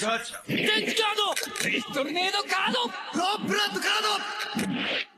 ガチャ電池カード。ストルネードカード。ロープラッドカード。